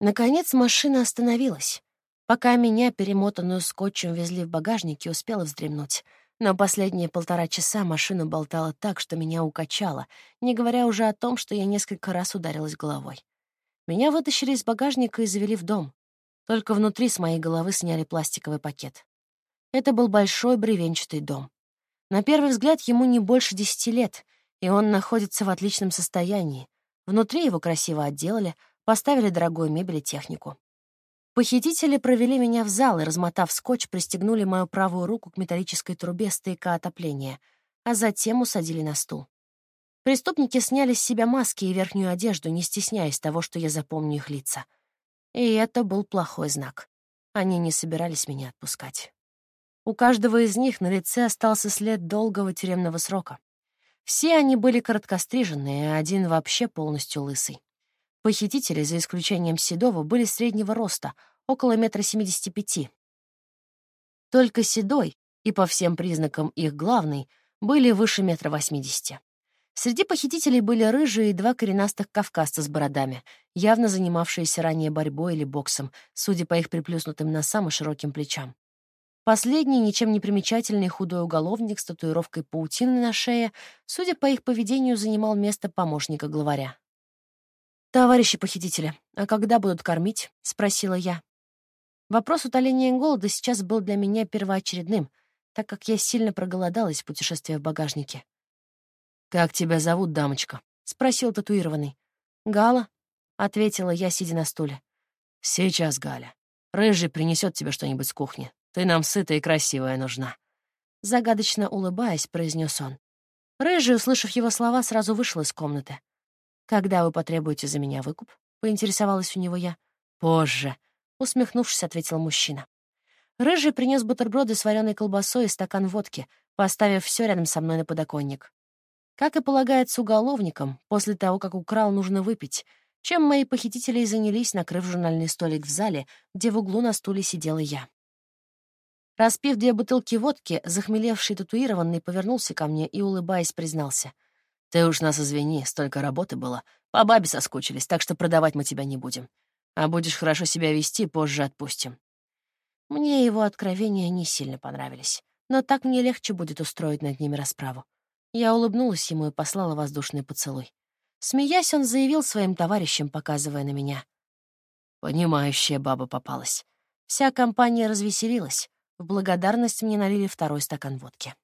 Наконец машина остановилась. Пока меня, перемотанную скотчем, везли в багажнике, успела вздремнуть. Но последние полтора часа машину болтала так, что меня укачало, не говоря уже о том, что я несколько раз ударилась головой. Меня вытащили из багажника и завели в дом. Только внутри с моей головы сняли пластиковый пакет. Это был большой бревенчатый дом. На первый взгляд ему не больше десяти лет, и он находится в отличном состоянии. Внутри его красиво отделали, поставили дорогую мебель и технику. Похитители провели меня в зал и, размотав скотч, пристегнули мою правую руку к металлической трубе стояка отопления, а затем усадили на стул. Преступники сняли с себя маски и верхнюю одежду, не стесняясь того, что я запомню их лица. И это был плохой знак. Они не собирались меня отпускать. У каждого из них на лице остался след долгого тюремного срока. Все они были короткостриженные, а один вообще полностью лысый. Похитители, за исключением Седова, были среднего роста, около метра семидесяти пяти. Только Седой, и по всем признакам их главный, были выше метра восьмидесяти. Среди похитителей были рыжие и два коренастых кавказца с бородами, явно занимавшиеся ранее борьбой или боксом, судя по их приплюснутым носам и широким плечам. Последний, ничем не примечательный худой уголовник с татуировкой паутины на шее, судя по их поведению, занимал место помощника главаря. «Товарищи похитители, а когда будут кормить?» — спросила я. Вопрос утоления голода сейчас был для меня первоочередным, так как я сильно проголодалась в путешествии в багажнике. «Как тебя зовут, дамочка?» — спросил татуированный. «Гала», — ответила я, сидя на стуле. «Сейчас, Галя. Рыжий принесет тебе что-нибудь с кухни. Ты нам сытая и красивая нужна». Загадочно улыбаясь, произнес он. Рыжий, услышав его слова, сразу вышел из комнаты. «Когда вы потребуете за меня выкуп?» — поинтересовалась у него я. «Позже», — усмехнувшись, ответил мужчина. Рыжий принес бутерброды с вареной колбасой и стакан водки, поставив все рядом со мной на подоконник. Как и полагается уголовникам, после того, как украл, нужно выпить, чем мои похитители и занялись, накрыв журнальный столик в зале, где в углу на стуле сидела я. Распив две бутылки водки, захмелевший татуированный повернулся ко мне и, улыбаясь, признался — ты уж нас извини, столько работы было. По бабе соскучились, так что продавать мы тебя не будем. А будешь хорошо себя вести, позже отпустим. Мне его откровения не сильно понравились, но так мне легче будет устроить над ними расправу. Я улыбнулась ему и послала воздушный поцелуй. Смеясь, он заявил своим товарищам, показывая на меня. Понимающая баба попалась. Вся компания развеселилась. В благодарность мне налили второй стакан водки.